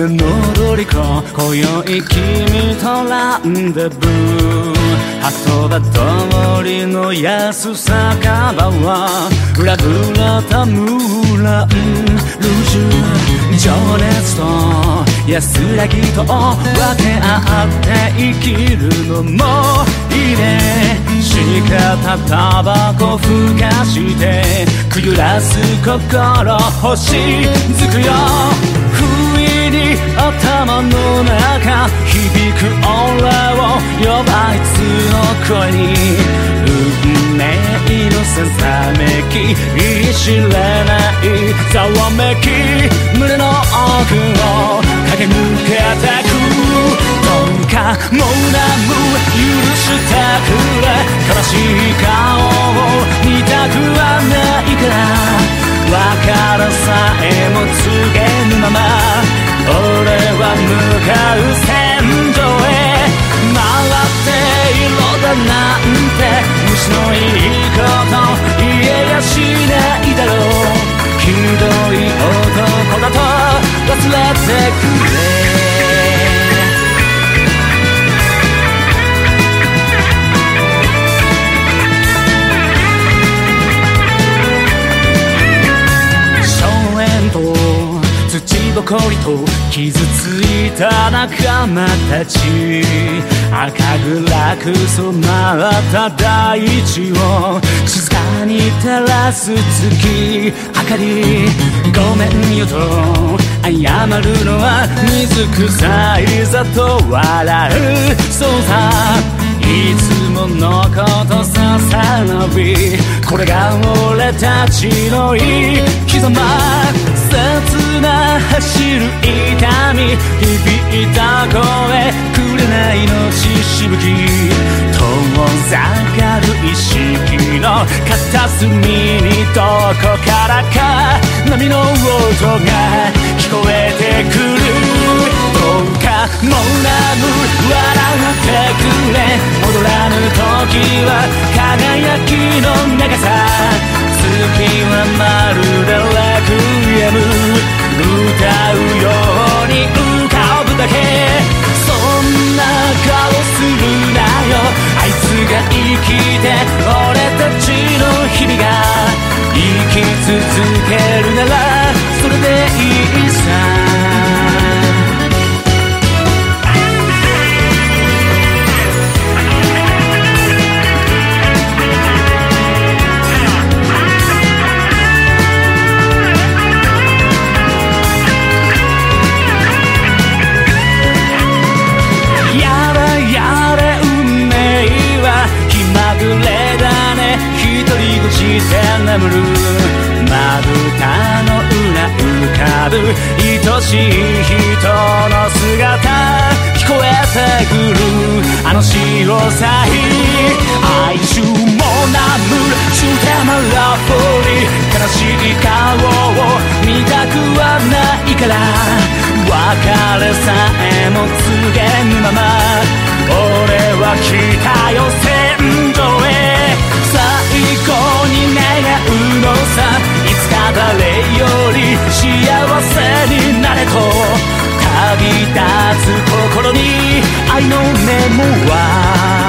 目の通りこ今宵君とランデブー鳩場通りの安さかばは裏ぐらたムーランルージュ情熱と安らぎと分け合って生きるのもいいね死に方タバコふかしてくゆらす心星づくよ頭の中響く俺を呼ばいつの声に運命のささめき言い知れないざわめき胸の奥を駆け抜けてくどうかもうなむ許してくれ悲しい顔を見たくはないから別れさえも告かう戦場へ回って色だなんて虫のいいこと言えやしないだろう。ひどい男だと忘れてくれ。りと傷ついた仲間たち赤暗く染まった大地を静かに照らす月明かりごめんよと謝るのは水臭いざと笑うそうさいつものことささらびこれが俺たちの生き様。走る痛み響いた声紅の血しぶき。遠ざかる意識の片隅にどこからか波の音が聞こえてくる。どうかもうなむ笑ってくれ。戻らぬ時は輝き歌うに浮かぶだけそんな顔するなよ。あいつが生きて俺たちの日々が生き続けるならそれでいいさ。人口で眠る。まぶたの裏浮かぶ。愛しい人の姿。聞こえてくる。あの潮さ愛中もなむ中手間ラフォリ悲しい顔を見たくはないから。別れさえも告げぬま。に愛のメモは